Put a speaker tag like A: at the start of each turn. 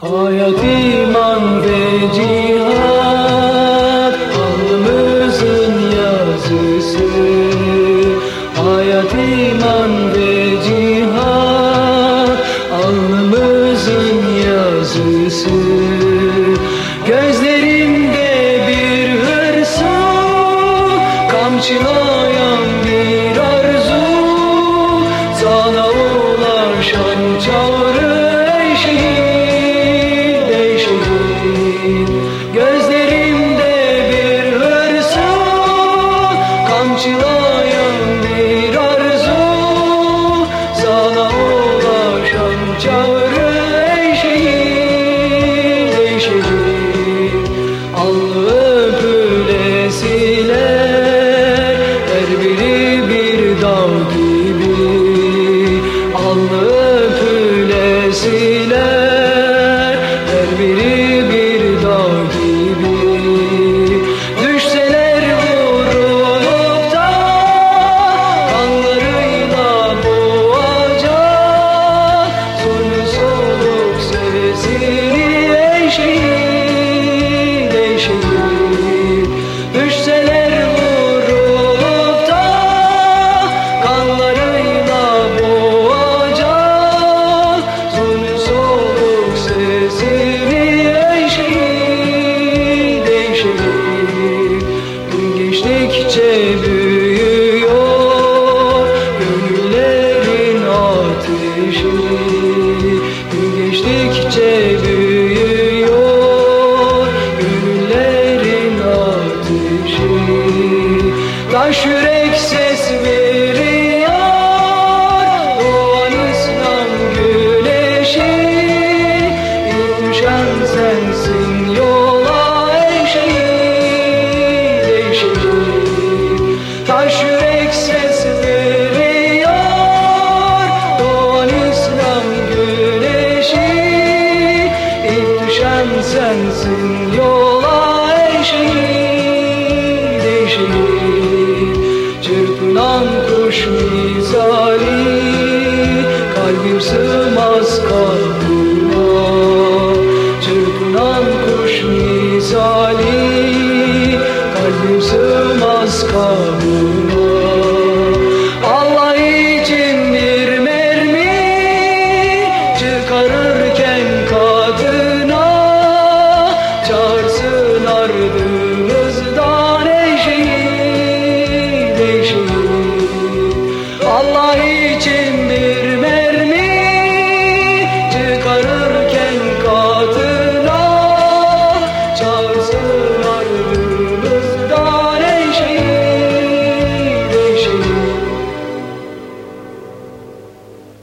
A: Hayat, iman ve cihat Alnımızın yazısı. Hayat, iman ve cihat Alnımızın yazısı. Gözlerimde bir hırsı Kamçılayan Kamçılayan bir arzu. Sana ulaşan çağrı ey Alnı öpülesiler Her biri bir dağ gibi. Alnı öpülesiler Her biri geçtikçe büyüyor. Gönüllerin ateşi Gün geçtikçe büyüyor. Gönüllerin ateşi. Taş yürek Taş yürek ses veriyor Doğan İslam güneşi. İlk düşen sensin yola ey şehit Çırpınan kuş misali Kalbim sığmaz sığmaz kabuğuna Allah için bir mermi çıkarırken kadına Çağırsın ardımızdan eşeği, eşeği Allah için